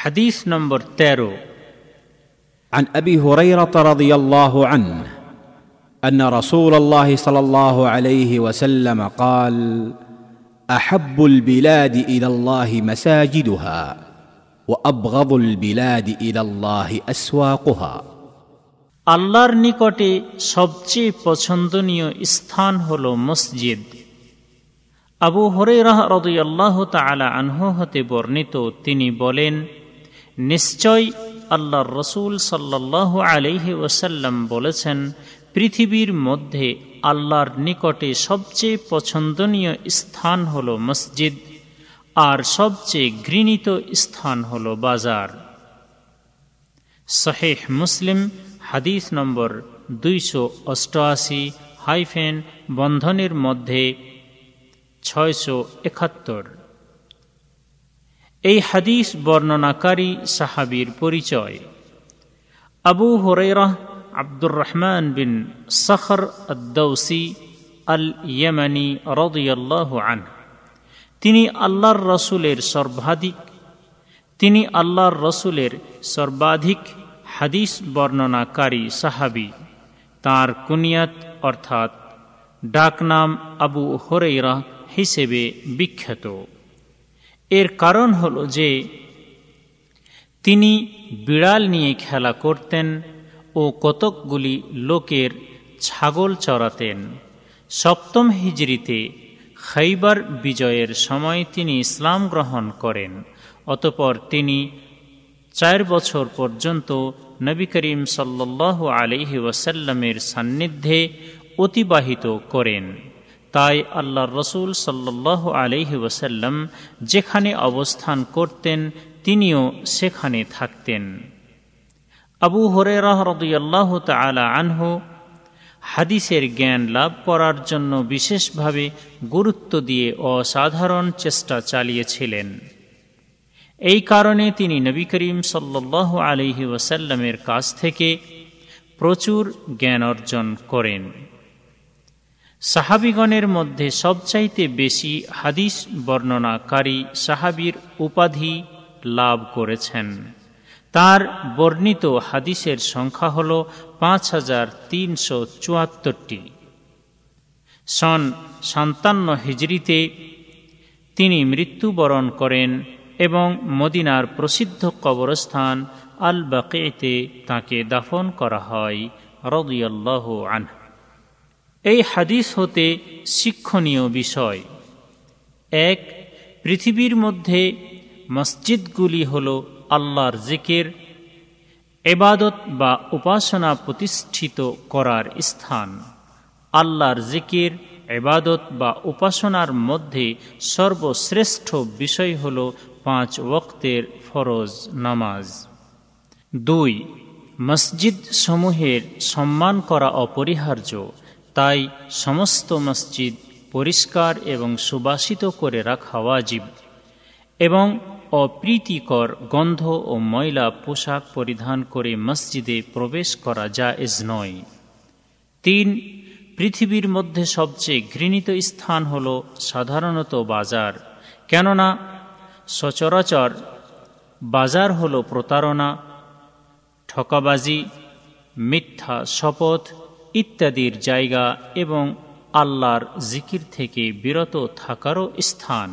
حديث نمبر تيرو عن ابي هريره رضي الله عنه ان رسول الله صلى الله عليه وسلم قال احب البلاد الى الله مساجدها وابغض البلاد الى الله اسواقها আল্লাহর নিকটে সবচেয়ে পছন্দনীয় স্থান হল মসজিদ আবু হরেরাহ রদুল্লাহ তালা আনহু হতে বর্ণিত তিনি বলেন নিশ্চয় আল্লাহর রসুল সাল্লাহ আলহি ওসাল্লাম বলেছেন, পৃথিবীর মধ্যে আল্লাহর নিকটে সবচেয়ে পছন্দনীয় স্থান হল মসজিদ, আর সবচেয়ে ঘৃণিত স্থান হল বাজার। শহেহ মুসলিম, হাদিস নম্বর দুইশো অষ্টআশি হাইফেন বন্ধনের মধ্যে ছয়শো একাত্তর। এই হাদিস বর্ণনাকারী সাহাবির পরিচয়। আবু হরেরাহ আব্দুর রহমান বিন সখর আদৌসি আল ইয়েমানি রদিয়াল্লাহ আন তিনি আল্লাহর রসুলের সর্বাধিক, তিনি আল্লাহর রসুলের সর্বাধিক হাদিস বর্ণনাকারী সাহাবি। তার কুনিয়াত অর্থাৎ ডাকনাম আবু হরেরা হিসেবে বিখ্যাত। এর কারণ হল যে তিনি বিড়াল নিয়ে খেলা করতেন ও কতকগুলি লোকের ছাগল চড়াতেন সপ্তম হিজড়িতে খাইবার বিজয়ের সময় তিনি ইসলাম গ্রহণ করেন, অতপর তিনি চার বছর পর্যন্ত নবী করিম সাল্লাহ আলহি ওয়াসাল্লামের সান্নিধ্যে অতিবাহিত করেন। তাই আল্লাহ রসুল সাল্লাহ আলহি ওসাল্লাম যেখানে অবস্থান করতেন, তিনিও সেখানে থাকতেন। আবু হরে রদিয়াল্লাহ তালা আনহু হাদিসের জ্ঞান লাভ করার জন্য বিশেষভাবে গুরুত্ব দিয়ে অসাধারণ চেষ্টা চালিয়েছিলেন। এই কারণে তিনি নবী করিম সাল্লাহ আলহি ওসাল্লামের কাছ থেকে প্রচুর জ্ঞান অর্জন করেন। সাহাবিগণের মধ্যে সবচাইতে বেশি হাদিস বর্ণনাকারী সাহাবির উপাধি লাভ করেছেন। তার বর্ণিত হাদিসের সংখ্যা হল পাঁচ হাজার তিনশো চুয়াত্তরটি। সন সান্তান্ন হিজড়িতে তিনি মৃত্যুবরণ করেন এবং মদিনার প্রসিদ্ধ কবরস্থান আল বাকেতে তাকে দাফন করা হয়, রদিয়াল্লাহ আন এই হাদিস হতে শিক্ষণীয় বিষয়। এক, পৃথিবীর মধ্যে মসজিদগুলি হল আল্লাহর জিকের এবাদত বা উপাসনা প্রতিষ্ঠিত করার স্থান। আল্লাহর জিকির এবাদত বা উপাসনার মধ্যে সর্বশ্রেষ্ঠ বিষয় হল পাঁচ ওক্তের ফরজ নামাজ। দুই মসজিদ সমূহের সম্মান করা অপরিহার্য। তাই সমস্ত মসজিদ পরিষ্কার এবং সুবাসিত করে রাখা ওয়াজিব এবং অপ্রীতিকর গন্ধ ও ময়লা পোশাক পরিধান করে মসজিদে প্রবেশ করা জায়েজ নয়। তিন, পৃথিবীর মধ্যে সবচেয়ে ঘৃণিত স্থান হল সাধারণত বাজার, কেননা সচরাচর বাজার হল প্রতারণা, ঠকাবাজি, মিথ্যা শপথ ইত্যাদির জায়গা এবং আল্লাহর জিকির থেকে বিরত থাকারও স্থান।